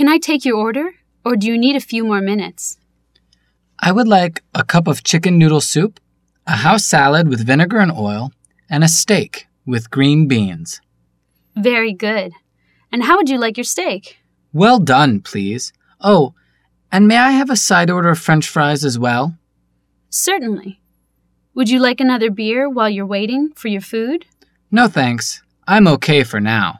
Can I take your order, or do you need a few more minutes? I would like a cup of chicken noodle soup, a house salad with vinegar and oil, and a steak with green beans. Very good. And how would you like your steak? Well done, please. Oh, and may I have a side order of french fries as well? Certainly. Would you like another beer while you're waiting for your food? No thanks. I'm okay for now.